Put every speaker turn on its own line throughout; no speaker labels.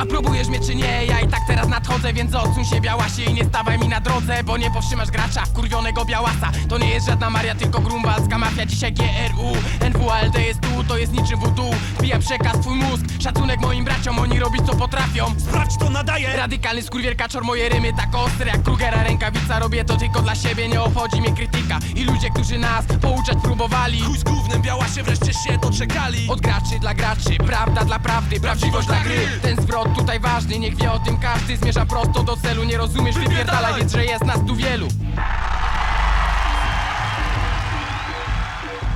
A próbujesz mnie czy nie? Ja i tak teraz nadchodzę, więc odsuń się białasie i nie stawaj mi na drodze Bo nie powstrzymasz gracza, kurwionego białasa To nie jest żadna Maria, tylko grunwaldzka mafia Dzisiaj GRU, NWALD jest tu, to jest niczym voodoo Wbija przekaz twój mózg, szacunek moim braciom Oni robić co potrafią.
Sprawdź to nadaje
Radykalny skurwiel kaczor, moje rymy tak ostre jak Krugera rękawica Robię to tylko dla siebie, nie obchodzi mnie krytyka. I ludzie, którzy nas pouczać próbowali.
Chuj z gównem, biała się wreszcie się doczekali.
Od graczy dla graczy, prawda dla prawdy, prawdziwość dla gry. Ten zwrot tutaj ważny, niech wie o tym każdy. Zmierza prosto do celu, nie rozumiesz, wypierdalaj. Wiedz, że jest nas tu wielu.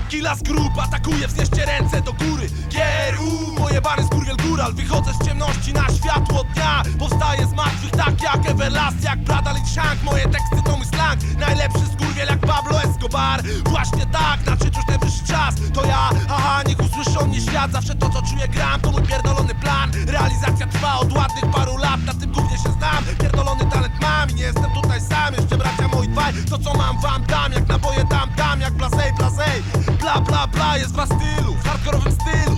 Kila z grup atakuje, wznieście ręce do góry góral Wychodzę z ciemności na światło dnia. Powstaję z martwych tak jak Everlast Jak Bradley Shank, moje teksty to mój slang. Najlepszy skurwiel jak Pablo Escobar. Właśnie tak, nadszedł już najwyższy czas. To ja, aha, niech usłyszą mnie świat. Zawsze to co czuję gram, to mój pierdolony plan. Realizacja trwa od ładnych paru lat Na tym głównie się znam, pierdolony talent mam I nie jestem tutaj sam, jeszcze bracia moi dwaj To co mam wam dam, jak naboje dam, dam Jak blasej, blasej. Bla bla bla, jest dwa stylu W hardkorowym stylu,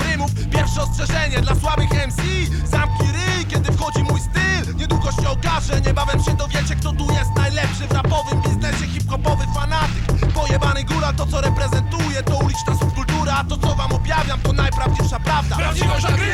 rymów Pierwsze ostrzeżenie dla słabych MC Zamknij ryj, kiedy wchodzi mój styl. Niedługo się okaże, niebawem się dowiecie Kto tu jest najlepszy w rapowym biznesie Hip-hopowy fanatyk. Pojebany góra, to co reprezentuje To uliczna subkultura, a to co wam objawiam To najprawdziwsza prawda.
Prawdziwość dla gry!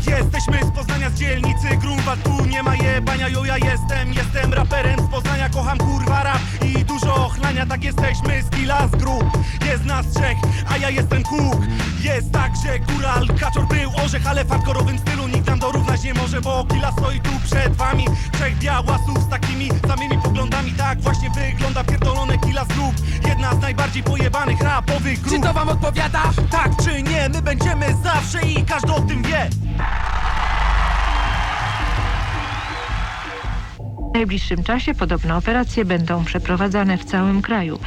Trzech, jesteśmy z Poznania z dzielnicy Grunwald, tu nie ma jebania, jo ja jestem Jestem raperem z Poznania, kocham kurwa rap I dużo ochlania, tak jesteśmy z kila z grup Jest nas trzech, a ja jestem kuk. Jest tak, że góral, kaczor był orzech Ale w hardkorowym stylu nikt nam dorównać nie może Bo kila stoi tu przed wami. Trzech białasów z takimi samymi poglądami Tak właśnie wygląda pierdolone kila z grup Jedna z najbardziej pojebanych rapowych grup
Czy to wam odpowiada?
tak czy nie, my będziemy zawsze i każdy o tym wie
W najbliższym czasie podobne operacje będą przeprowadzane w całym kraju.